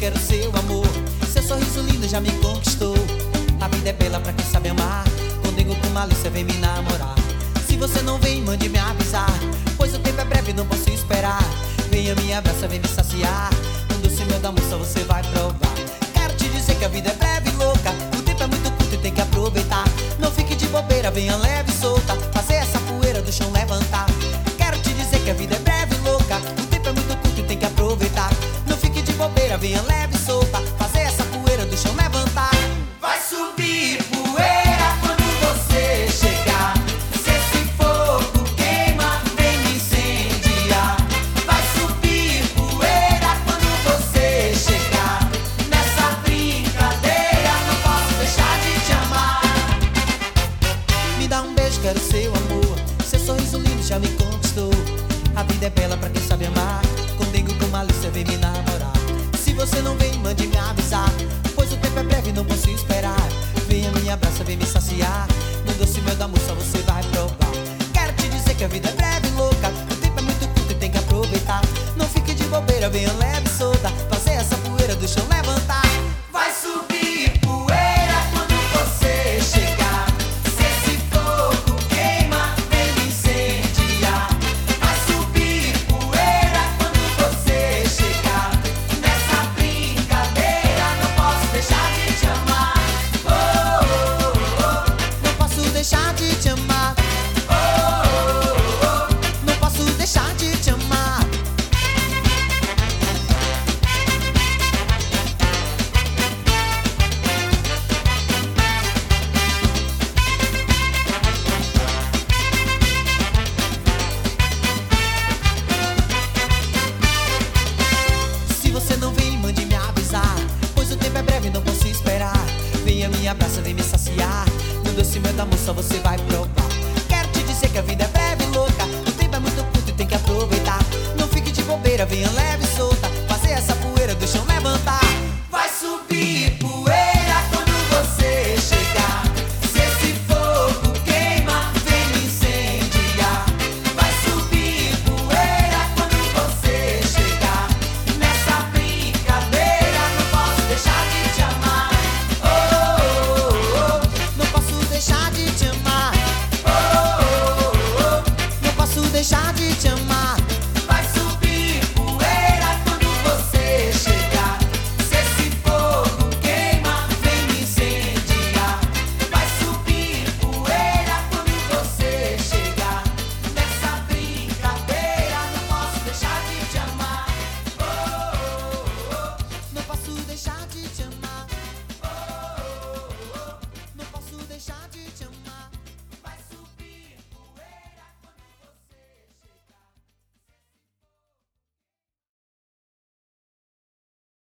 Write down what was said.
quero seu amor. Seu sorriso lindo já me conquistou. A vida é bela pra quem sabe amar. Quando digo com malícia, vem me namorar. Se você não vem, mande me avisar. Pois o tempo é breve, não posso esperar. Venha me abraça, vem me saciar. Um doce meu da moça você vai provar. Quero te dizer que a vida é breve, louca. O tempo é muito curto e tem que aproveitar. Não fique de bobeira, venha leve e solta. Fazer essa poeira do chão levantar. Quero te dizer que a vida é A vida bela pra quem sabe amar. Comigo com malícia, vem me namorar. Se você não vem, mande me avisar. Pois o tempo é breve, não posso esperar. Venha, me abraça, vem me saciar. No doce mel da moça você não posso esperar. Venha, me abraça, vem me saciar. No doce mel da moça você vai provar. Quero te dizer que a vida é breve, louca. O tempo é muito curto e tem que aproveitar. Não fique de bobeira, venha leve